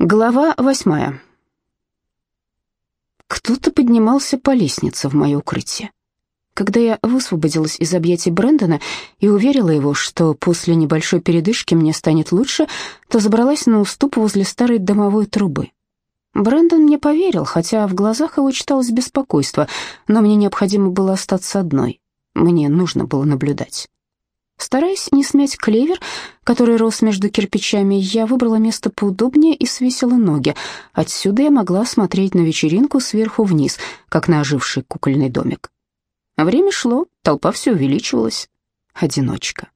Глава восьмая. Кто-то поднимался по лестнице в мое укрытие. Когда я высвободилась из объятий Брэндона и уверила его, что после небольшой передышки мне станет лучше, то забралась на уступ возле старой домовой трубы. Брэндон мне поверил, хотя в глазах его читалось беспокойство, но мне необходимо было остаться одной. Мне нужно было наблюдать. Стараясь не смять клевер, который рос между кирпичами, я выбрала место поудобнее и свесила ноги. Отсюда я могла смотреть на вечеринку сверху вниз, как на оживший кукольный домик. Время шло, толпа все увеличивалась. Одиночка.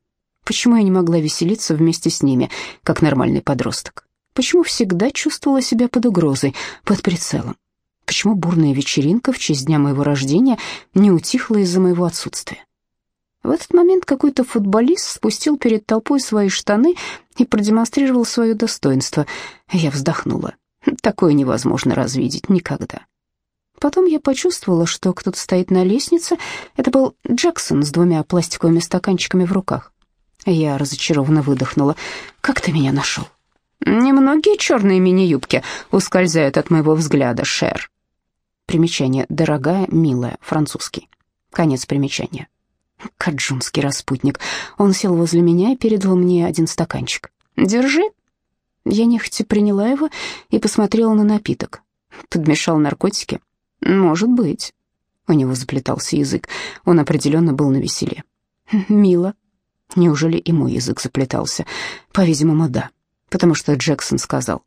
Почему я не могла веселиться вместе с ними, как нормальный подросток? Почему всегда чувствовала себя под угрозой, под прицелом? Почему бурная вечеринка в честь дня моего рождения не утихла из-за моего отсутствия? В этот момент какой-то футболист спустил перед толпой свои штаны и продемонстрировал свое достоинство. Я вздохнула. Такое невозможно развидеть никогда. Потом я почувствовала, что кто-то стоит на лестнице. Это был Джексон с двумя пластиковыми стаканчиками в руках. Я разочарованно выдохнула. «Как ты меня нашел?» «Немногие черные мини-юбки ускользают от моего взгляда, Шер». Примечание «дорогая, милая», французский. Конец примечания. Каджунский распутник. Он сел возле меня и передал мне один стаканчик. «Держи». Я нехотя приняла его и посмотрела на напиток. Подмешал наркотики? Может быть. У него заплетался язык. Он определенно был на веселе. Мило. Неужели и мой язык заплетался? По-видимому, да. Потому что Джексон сказал.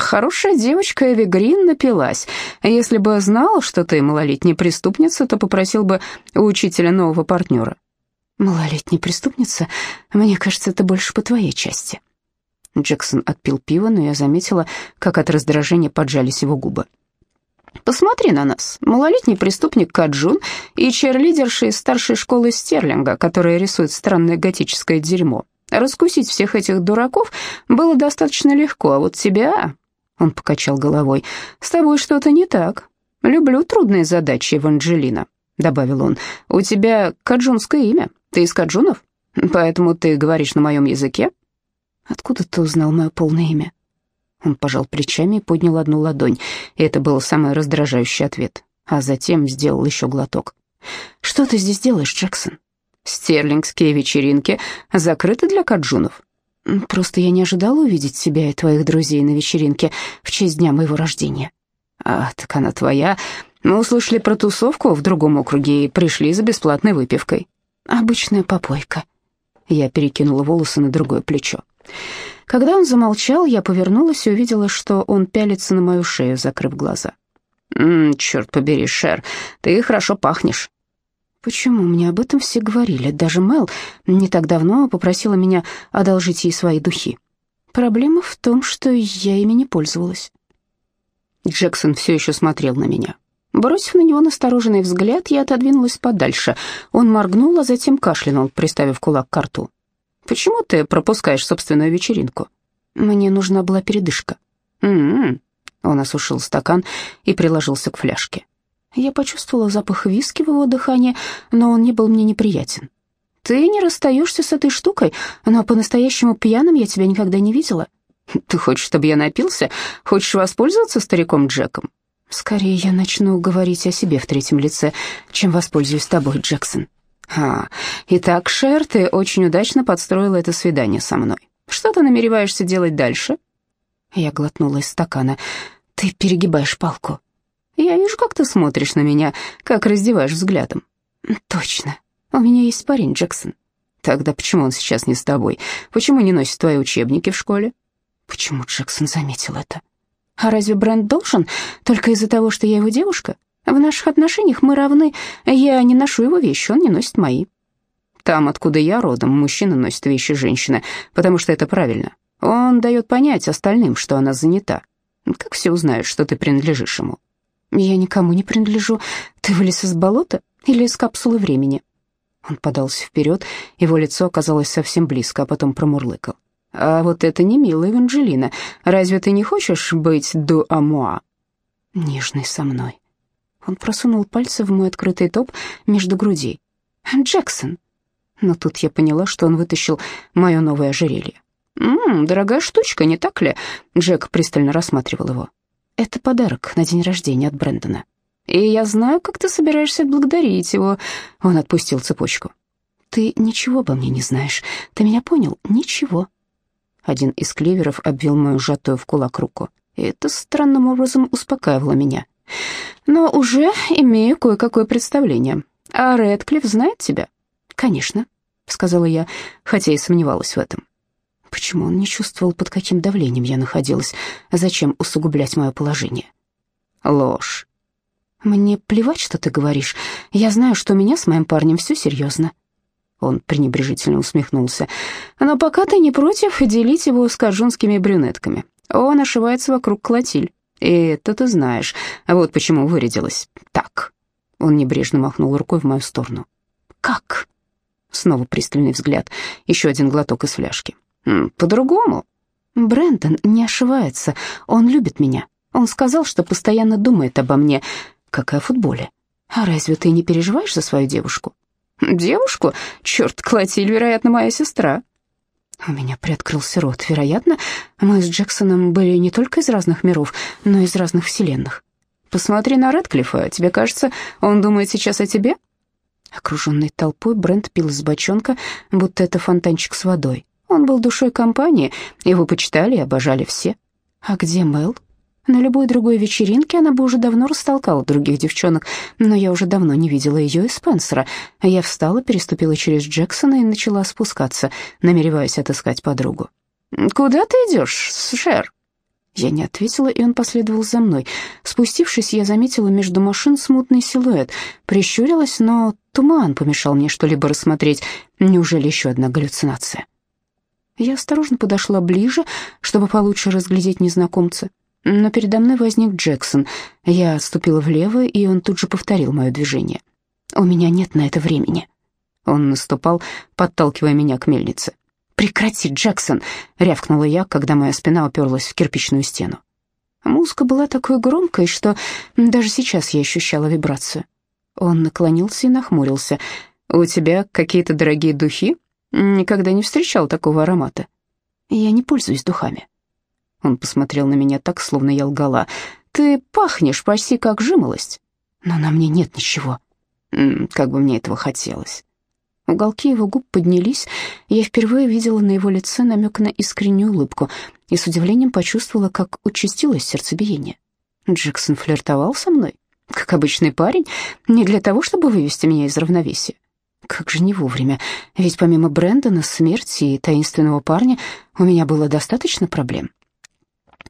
Хорошая девочка Эви Грин напилась. Если бы знал, что ты малолетняя преступница, то попросил бы у учителя нового партнера. Малолетняя преступница? Мне кажется, это больше по твоей части. Джексон отпил пиво, но я заметила, как от раздражения поджались его губы. «Посмотри на нас. Малолетний преступник Каджун и черлидерша из старшей школы Стерлинга, которая рисует странное готическое дерьмо. Раскусить всех этих дураков было достаточно легко, а вот тебя он покачал головой. «С тобой что-то не так. Люблю трудные задачи, Эванджелина», — добавил он. «У тебя каджунское имя. Ты из каджунов? Поэтому ты говоришь на моем языке?» «Откуда ты узнал мое полное имя?» Он пожал плечами и поднял одну ладонь, это был самый раздражающий ответ, а затем сделал еще глоток. «Что ты здесь делаешь, Джексон?» «Стерлингские вечеринки закрыты для каджунов. Просто я не ожидала увидеть тебя и твоих друзей на вечеринке в честь дня моего рождения. А, так она твоя. Мы услышали про тусовку в другом округе и пришли за бесплатной выпивкой. Обычная попойка. Я перекинула волосы на другое плечо. Когда он замолчал, я повернулась и увидела, что он пялится на мою шею, закрыв глаза. «М -м, «Черт побери, Шер, ты хорошо пахнешь». Почему мне об этом все говорили? Даже Мел не так давно попросила меня одолжить ей свои духи. Проблема в том, что я ими не пользовалась. Джексон все еще смотрел на меня. Бросив на него настороженный взгляд, я отодвинулась подальше. Он моргнул, а затем кашлянул, приставив кулак к рту. «Почему ты пропускаешь собственную вечеринку?» «Мне нужна была передышка». «М-м-м». Он осушил стакан и приложился к фляжке. Я почувствовала запах виски в его дыхании, но он не был мне неприятен. «Ты не расстаешься с этой штукой, но по-настоящему пьяным я тебя никогда не видела». «Ты хочешь, чтобы я напился? Хочешь воспользоваться стариком Джеком?» «Скорее я начну говорить о себе в третьем лице, чем воспользуюсь тобой, Джексон». «А, итак, Шер, ты очень удачно подстроила это свидание со мной. Что ты намереваешься делать дальше?» Я глотнула из стакана. «Ты перегибаешь палку». Я вижу, как ты смотришь на меня, как раздеваешь взглядом. Точно. У меня есть парень, Джексон. Тогда почему он сейчас не с тобой? Почему не носит твои учебники в школе? Почему Джексон заметил это? А разве Брент должен только из-за того, что я его девушка? В наших отношениях мы равны. Я не ношу его вещи, он не носит мои. Там, откуда я родом, мужчина носит вещи женщины, потому что это правильно. Он дает понять остальным, что она занята. Как все узнают, что ты принадлежишь ему? «Я никому не принадлежу. Ты вылез из болота или из капсулы времени?» Он подался вперед, его лицо оказалось совсем близко, а потом промурлыкал. «А вот это не милая Эванжелина. Разве ты не хочешь быть ду амуа?» «Нежный со мной». Он просунул пальцы в мой открытый топ между грудей. «Джексон!» Но тут я поняла, что он вытащил мое новое ожерелье. «Ммм, дорогая штучка, не так ли?» Джек пристально рассматривал его. «Это подарок на день рождения от Брэндона. И я знаю, как ты собираешься отблагодарить его». Он отпустил цепочку. «Ты ничего обо мне не знаешь. Ты меня понял? Ничего». Один из кливеров обвел мою сжатую в кулак руку. И это странным образом успокаивало меня. «Но уже имею кое-какое представление. А Рэдклифф знает тебя?» «Конечно», — сказала я, хотя и сомневалась в этом. Почему он не чувствовал, под каким давлением я находилась? Зачем усугублять мое положение? Ложь. Мне плевать, что ты говоришь. Я знаю, что у меня с моим парнем все серьезно. Он пренебрежительно усмехнулся. Но пока ты не против делить его с кajunскими брюнетками. Он ошивается вокруг Клотиль. И это ты знаешь. Вот почему вырядилась так. Он небрежно махнул рукой в мою сторону. Как? Снова пристальный взгляд. Еще один глоток из фляжки. По-другому. Брэндон не ошивается. Он любит меня. Он сказал, что постоянно думает обо мне, как и о футболе. А разве ты не переживаешь за свою девушку? Девушку? Черт, Клотиль, вероятно, моя сестра. У меня приоткрылся рот. Вероятно, мы с Джексоном были не только из разных миров, но и из разных вселенных. Посмотри на Рэдклиффа. Тебе кажется, он думает сейчас о тебе? Окруженный толпой, Брент пил из бочонка, будто это фонтанчик с водой. Он был душой компании, его почитали и обожали все. А где Мел? На любой другой вечеринке она бы уже давно растолкала других девчонок, но я уже давно не видела ее и Спенсера. Я встала, переступила через Джексона и начала спускаться, намереваясь отыскать подругу. «Куда ты идешь, Шер?» Я не ответила, и он последовал за мной. Спустившись, я заметила между машин смутный силуэт. Прищурилась, но туман помешал мне что-либо рассмотреть. Неужели еще одна галлюцинация? Я осторожно подошла ближе, чтобы получше разглядеть незнакомца. Но передо мной возник Джексон. Я отступила влево, и он тут же повторил мое движение. «У меня нет на это времени». Он наступал, подталкивая меня к мельнице. «Прекрати, Джексон!» — рявкнула я, когда моя спина уперлась в кирпичную стену. Музыка была такой громкой, что даже сейчас я ощущала вибрацию. Он наклонился и нахмурился. «У тебя какие-то дорогие духи?» Никогда не встречал такого аромата. Я не пользуюсь духами. Он посмотрел на меня так, словно я лгала. Ты пахнешь почти как жимолость. Но на мне нет ничего. Как бы мне этого хотелось. Уголки его губ поднялись, и я впервые видела на его лице намек на искреннюю улыбку и с удивлением почувствовала, как участилось сердцебиение. Джексон флиртовал со мной, как обычный парень, не для того, чтобы вывести меня из равновесия. Как же не вовремя, ведь помимо Брэндона, смерти и таинственного парня у меня было достаточно проблем.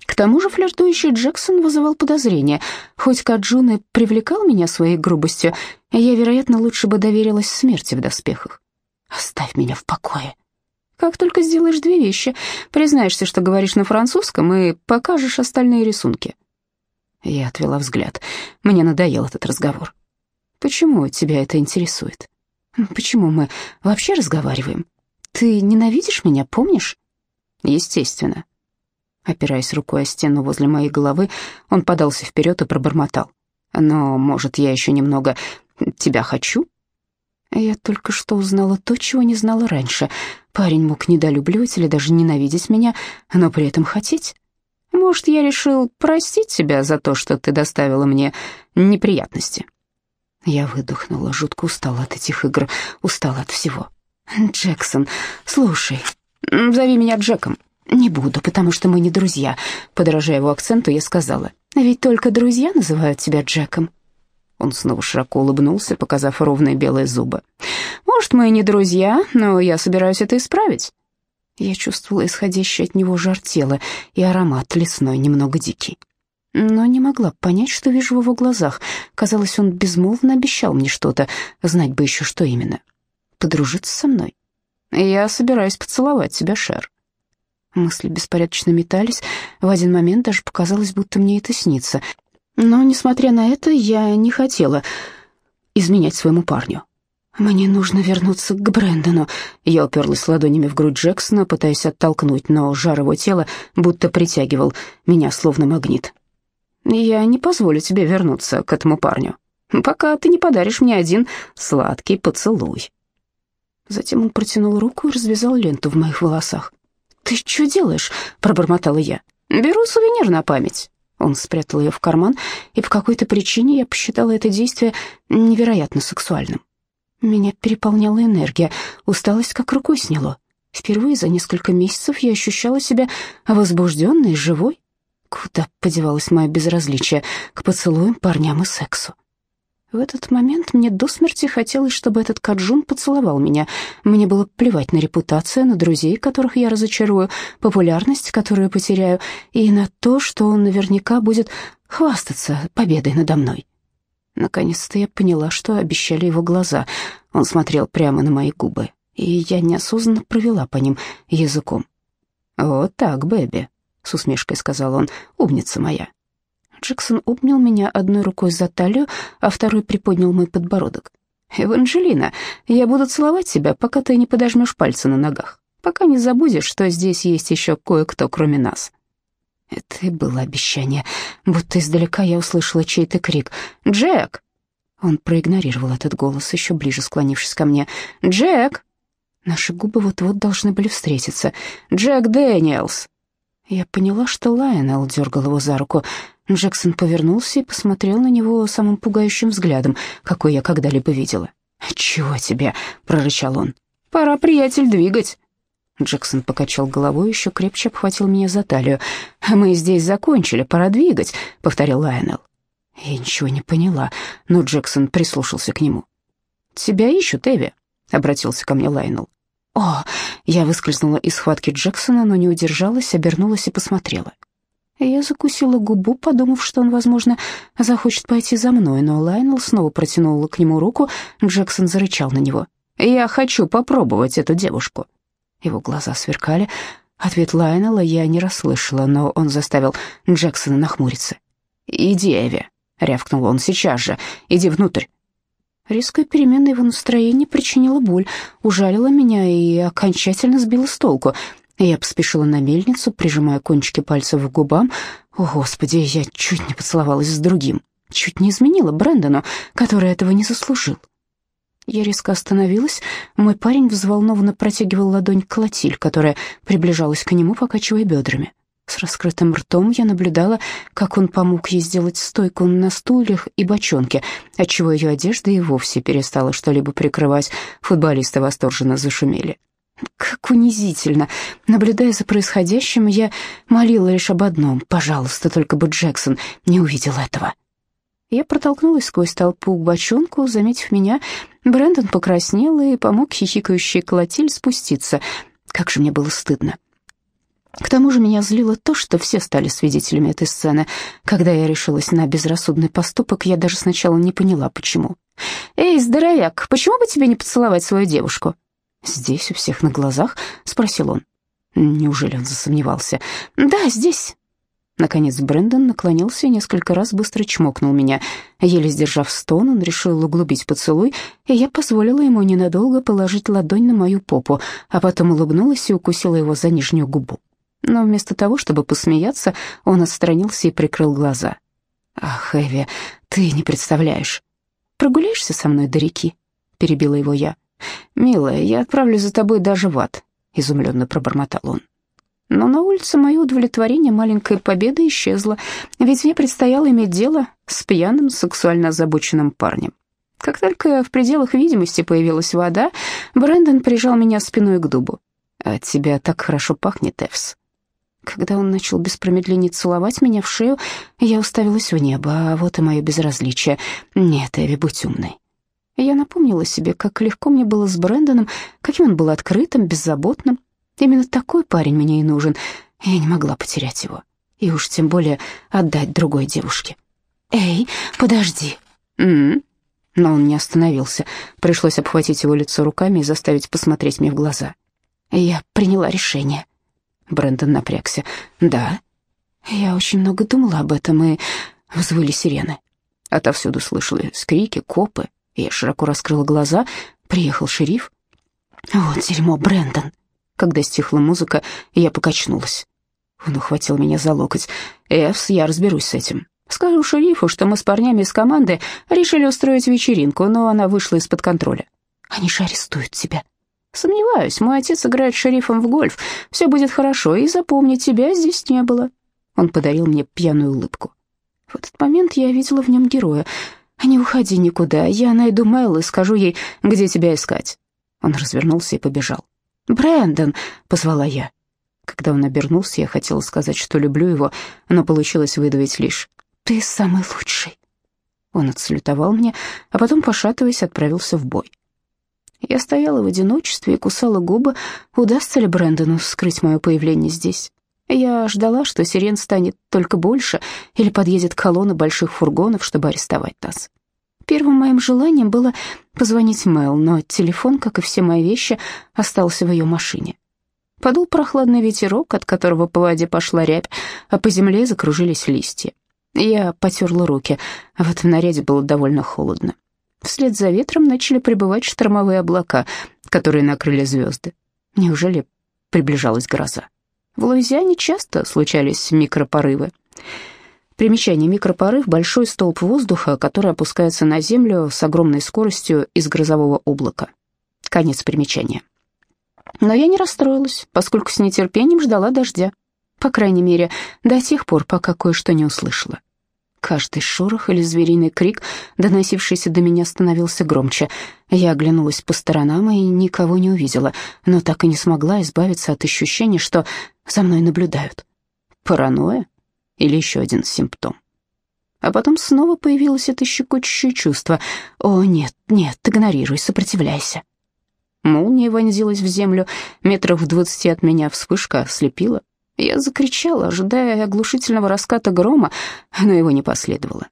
К тому же флиртующий Джексон вызывал подозрения. Хоть Каджун и привлекал меня своей грубостью, я, вероятно, лучше бы доверилась смерти в доспехах. «Оставь меня в покое», как только сделаешь две вещи, признаешься, что говоришь на французском, и покажешь остальные рисунки. Я отвела взгляд. Мне надоел этот разговор. Почему тебя это интересует? Почему мы вообще разговариваем? Ты ненавидишь меня, помнишь? Естественно. Опираясь рукой о стену возле моей головы, он подался вперед и пробормотал. Но, может, я еще немного тебя хочу? Я только что узнала то, чего не знала раньше. Парень мог недолюбливать или даже ненавидеть меня, но при этом хотеть. Может, я решил простить тебя за то, что ты доставила мне неприятности. Я выдохнула, жутко устала от этих игр, устала от всего. «Джексон, слушай, зови меня Джеком». «Не буду, потому что мы не друзья», — подражая его акценту, я сказала. «Ведь только друзья называют тебя Джеком». Он снова широко улыбнулся, показав ровные белые зубы. «Может, мы и не друзья, но я собираюсь это исправить». Я чувствовала исходящий от него жар тела и аромат лесной, немного дикий но не могла понять, что вижу в его глазах. Казалось, он безмолвно обещал мне что-то, знать бы еще, что именно. Подружиться со мной. Я собираюсь поцеловать тебя, Шер. Мысли беспорядочно метались. В один момент даже показалось, будто мне это снится. Но, несмотря на это, я не хотела изменять своему парню. «Мне нужно вернуться к Брэндону». Я уперлась ладонями в грудь Джексона, пытаясь оттолкнуть, но жар его тела будто притягивал меня, словно магнит. Я не позволю тебе вернуться к этому парню, пока ты не подаришь мне один сладкий поцелуй». Затем он протянул руку и развязал ленту в моих волосах. «Ты что делаешь?» — пробормотала я. «Беру сувенир на память». Он спрятал ее в карман, и по какой-то причине я посчитала это действие невероятно сексуальным. Меня переполняла энергия, усталость как рукой сняло. Впервые за несколько месяцев я ощущала себя возбужденной, живой. Куда подевалось мое безразличие к поцелуям, парням и сексу? В этот момент мне до смерти хотелось, чтобы этот Каджун поцеловал меня. Мне было плевать на репутацию, на друзей, которых я разочарую, популярность, которую потеряю, и на то, что он наверняка будет хвастаться победой надо мной. Наконец-то я поняла, что обещали его глаза. Он смотрел прямо на мои губы, и я неосознанно провела по ним языком. «Вот так, Бэби», — с усмешкой сказал он, — «умница моя». Джексон обнял меня одной рукой за талию, а второй приподнял мой подбородок. «Эванжелина, я буду целовать тебя, пока ты не подожмешь пальцы на ногах, пока не забудешь, что здесь есть еще кое-кто, кроме нас». Это и было обещание, будто издалека я услышала чей-то крик «Джек!». Он проигнорировал этот голос, еще ближе склонившись ко мне. «Джек!» Наши губы вот-вот должны были встретиться. «Джек Дэниелс!» Я поняла, что Лайонел дергал его за руку. Джексон повернулся и посмотрел на него самым пугающим взглядом, какой я когда-либо видела. «Чего тебе?» — прорычал он. «Пора, приятель, двигать». Джексон покачал головой, еще крепче обхватил меня за талию. «Мы здесь закончили, пора двигать», — повторил Лайонел. Я ничего не поняла, но Джексон прислушался к нему. «Тебя ищут, Эви», — обратился ко мне Лайонел. «О!» — я выскользнула из схватки Джексона, но не удержалась, обернулась и посмотрела. Я закусила губу, подумав, что он, возможно, захочет пойти за мной, но Лайнел снова протянул к нему руку, Джексон зарычал на него. «Я хочу попробовать эту девушку». Его глаза сверкали. Ответ Лайнела я не расслышала, но он заставил Джексона нахмуриться. «Иди, Эви», — рявкнул он, — «сейчас же, иди внутрь». Резкая перемена его настроения причинила боль, ужалила меня и окончательно сбила с толку. Я поспешила на мельницу, прижимая кончики пальцев к губам. О, Господи, я чуть не поцеловалась с другим. Чуть не изменила Брэндону, который этого не заслужил. Я резко остановилась. Мой парень взволнованно протягивал ладонь к Клотиль, которая приближалась к нему, покачивая бедрами. С раскрытым ртом я наблюдала, как он помог ей сделать стойку на стульях и бочонке, отчего ее одежда и вовсе перестала что-либо прикрывать. Футболисты восторженно зашумели. Как унизительно. Наблюдая за происходящим, я молила лишь об одном. Пожалуйста, только бы Джексон не увидел этого. Я протолкнулась сквозь толпу к бочонку, заметив меня. Брэндон покраснел и помог хихикающей Клотиль спуститься. Как же мне было стыдно. К тому же меня злило то, что все стали свидетелями этой сцены. Когда я решилась на безрассудный поступок, я даже сначала не поняла, почему. «Эй, здоровяк, почему бы тебе не поцеловать свою девушку?» «Здесь, у всех на глазах?» — спросил он. Неужели он засомневался? «Да, здесь». Наконец Брэндон наклонился и несколько раз быстро чмокнул меня. Еле сдержав стон, он решил углубить поцелуй, и я позволила ему ненадолго положить ладонь на мою попу, а потом улыбнулась и укусила его за нижнюю губу. Но вместо того, чтобы посмеяться, он отстранился и прикрыл глаза. «Ах, Эви, ты не представляешь. Прогуляешься со мной до реки?» — перебила его я. «Милая, я отправлюсь за тобой даже в ад», — изумленно пробормотал он. Но на улице мое удовлетворение маленькой победы исчезло, ведь мне предстояло иметь дело с пьяным, сексуально озабоченным парнем. Как только в пределах видимости появилась вода, Брэндон прижал меня спиной к дубу. «От тебя так хорошо пахнет, Эвс». Когда он начал без промедления целовать меня в шею, я уставилась в небо, а вот и мое безразличие. «Нет, Эви, будь умной. Я напомнила себе, как легко мне было с Брэндоном, каким он был открытым, беззаботным. Именно такой парень мне и нужен. Я не могла потерять его. И уж тем более отдать другой девушке. «Эй, подожди!» «М -м Но он не остановился. Пришлось обхватить его лицо руками и заставить посмотреть мне в глаза. «Я приняла решение». Брэндон напрягся. «Да?» Я очень много думала об этом, и взвыли сирены. Отовсюду слышали скрики, копы, я широко раскрыла глаза. Приехал шериф. «Вот дерьмо, Брэндон!» Когда стихла музыка, я покачнулась. Он ухватил меня за локоть. «Эвс, я разберусь с этим. Скажу шерифу, что мы с парнями из команды решили устроить вечеринку, но она вышла из-под контроля. Они же арестуют тебя». «Сомневаюсь, мой отец играет шерифом в гольф. Все будет хорошо, и запомни, тебя здесь не было». Он подарил мне пьяную улыбку. В этот момент я видела в нем героя. «Не уходи никуда, я найду Мэл и скажу ей, где тебя искать». Он развернулся и побежал. «Брэндон!» — позвала я. Когда он обернулся, я хотела сказать, что люблю его, но получилось выдавить лишь «Ты самый лучший». Он отсалютовал мне, а потом, пошатываясь, отправился в бой. Я стояла в одиночестве и кусала губы. Удастся ли Брэндону скрыть мое появление здесь? Я ждала, что сирен станет только больше или подъедет колонна больших фургонов, чтобы арестовать нас. Первым моим желанием было позвонить Мэл, но телефон, как и все мои вещи, остался в ее машине. Подул прохладный ветерок, от которого по воде пошла рябь, а по земле закружились листья. Я потерла руки, а в этом наряде было довольно холодно. Вслед за ветром начали прибывать штормовые облака, которые накрыли звезды. Неужели приближалась гроза? В Луизиане часто случались микропорывы. Примечание микропорыв — большой столб воздуха, который опускается на землю с огромной скоростью из грозового облака. Конец примечания. Но я не расстроилась, поскольку с нетерпением ждала дождя. По крайней мере, до тех пор, пока кое-что не услышала. Каждый шорох или звериный крик, доносившийся до меня, становился громче. Я оглянулась по сторонам и никого не увидела, но так и не смогла избавиться от ощущения, что за мной наблюдают. Паранойя или еще один симптом? А потом снова появилось это щекочущее чувство. «О, нет, нет, игнорируй, сопротивляйся». Молния вонзилась в землю, метров в двадцати от меня вспышка ослепила. Я закричала, ожидая оглушительного раската грома, но его не последовало.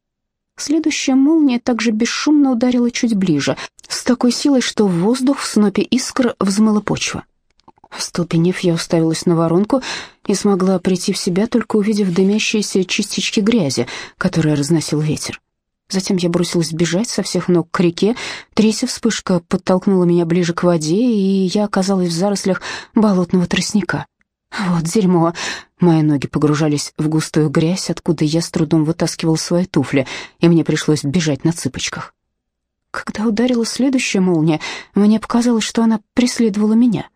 Следующая молния также бесшумно ударила чуть ближе, с такой силой, что в воздух в снопе искр взмыла почва. Остолбенев, я уставилась на воронку и смогла прийти в себя, только увидев дымящиеся частички грязи, которые разносил ветер. Затем я бросилась бежать со всех ног к реке. Третья вспышка подтолкнула меня ближе к воде, и я оказалась в зарослях болотного тростника. Вот дерьмо. Мои ноги погружались в густую грязь, откуда я с трудом вытаскивал свои туфли, и мне пришлось бежать на цыпочках. Когда ударила следующая молния, мне показалось, что она преследовала меня.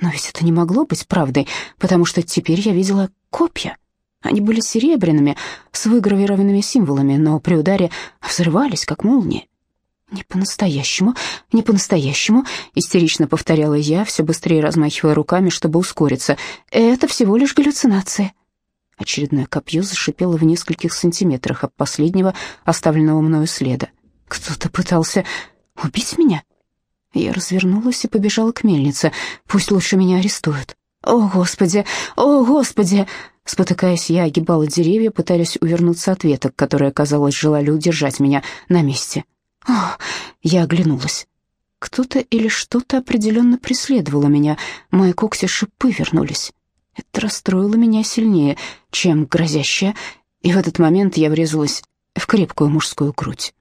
Но ведь это не могло быть правдой, потому что теперь я видела копья. Они были серебряными, с выгравированными символами, но при ударе взрывались, как молнии. «Не по-настоящему, не по-настоящему», — истерично повторяла я, все быстрее размахивая руками, чтобы ускориться. «Это всего лишь галлюцинации». Очередное копье зашипело в нескольких сантиметрах от последнего оставленного мною следа. «Кто-то пытался убить меня?» Я развернулась и побежала к мельнице. «Пусть лучше меня арестуют». «О, Господи! О, Господи!» Спотыкаясь, я огибала деревья, пытаясь увернуться от веток, которые, казалось, желали удержать меня на месте. Ох, я оглянулась. Кто-то или что-то определенно преследовало меня. Мои когти-шипы вернулись. Это расстроило меня сильнее, чем грозящее, и в этот момент я врезалась в крепкую мужскую грудь.